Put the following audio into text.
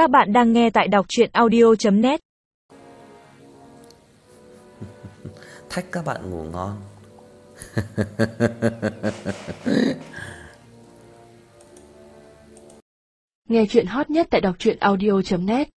Các bạn đang nghe tại đọc chuyện audio.net Thách các bạn ngủ ngon. Nghe chuyện hot nhất tại đọc truyện audio.net